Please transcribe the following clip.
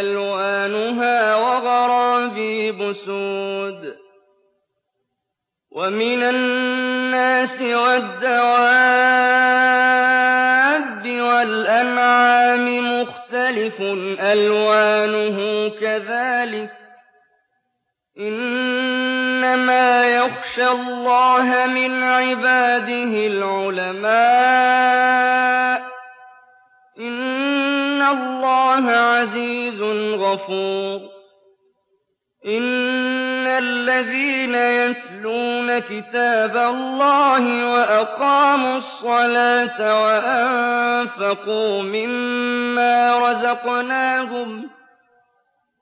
أَلْوَانُهَا وَغَرَابِيبُ سُودٌ وَمِنَ النَّاسِ وَالدَّوَابِّ وَالْأَنْعَامِ مُخْتَلِفٌ أَلْوَانُهُ كَذَٰلِكَ ۗ إِنَّمَا يَخْشَى اللَّهَ مِنْ عِبَادِهِ الْعُلَمَاءُ ۗ إِنَّ اللَّهَ عَزِيزٌ غَفُورٌ إِنَّ الَّذِينَ يَتْلُونَ كِتَابَ اللَّهِ وَأَقَامُوا الصَّلَاةَ